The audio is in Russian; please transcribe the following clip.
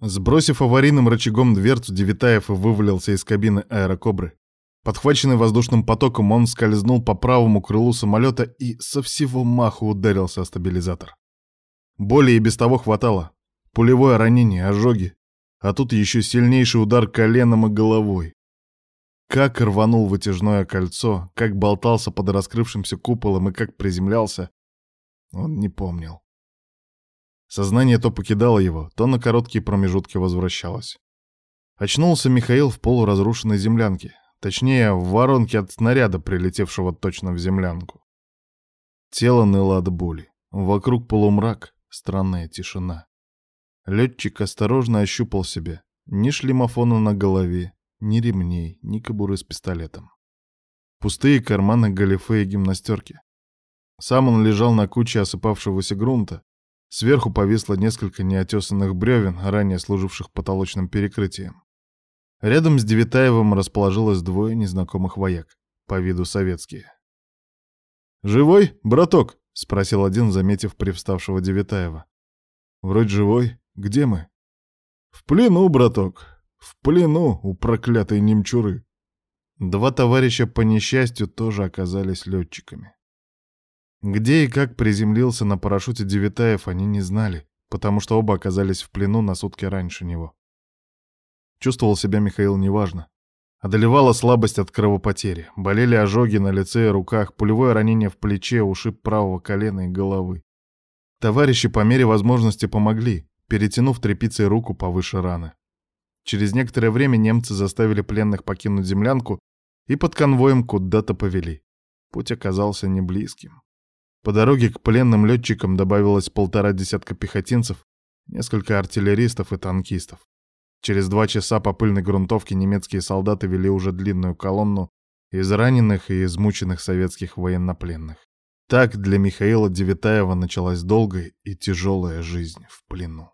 Сбросив аварийным рычагом дверцу, Девитаев вывалился из кабины аэрокобры. Подхваченный воздушным потоком, он скользнул по правому крылу самолета и со всего маху ударился о стабилизатор. Боли и без того хватало. Пулевое ранение, ожоги. А тут еще сильнейший удар коленом и головой. Как рванул вытяжное кольцо, как болтался под раскрывшимся куполом и как приземлялся, он не помнил. Сознание то покидало его, то на короткие промежутки возвращалось. Очнулся Михаил в полуразрушенной землянке, точнее, в воронке от снаряда, прилетевшего точно в землянку. Тело ныло от боли. Вокруг полумрак, странная тишина. Летчик осторожно ощупал себя. Ни шлемофона на голове, ни ремней, ни кобуры с пистолетом. Пустые карманы галифе и гимнастерки. Сам он лежал на куче осыпавшегося грунта. Сверху повисло несколько неотесанных бревен, ранее служивших потолочным перекрытием. Рядом с Девитаевым расположилось двое незнакомых вояк, по виду советские. «Живой, браток?» — спросил один, заметив привставшего Девитаева. «Вроде живой. Где мы?» «В плену, браток. В плену у проклятой немчуры». Два товарища по несчастью тоже оказались летчиками. Где и как приземлился на парашюте Девитаев, они не знали, потому что оба оказались в плену на сутки раньше него. Чувствовал себя Михаил неважно. Одолевала слабость от кровопотери, болели ожоги на лице и руках, пулевое ранение в плече, ушиб правого колена и головы. Товарищи по мере возможности помогли, перетянув тряпицей руку повыше раны. Через некоторое время немцы заставили пленных покинуть землянку и под конвоем куда-то повели. Путь оказался неблизким. По дороге к пленным летчикам добавилось полтора десятка пехотинцев, несколько артиллеристов и танкистов. Через два часа по пыльной грунтовке немецкие солдаты вели уже длинную колонну из раненых и измученных советских военнопленных. Так для Михаила Девитаева началась долгая и тяжелая жизнь в плену.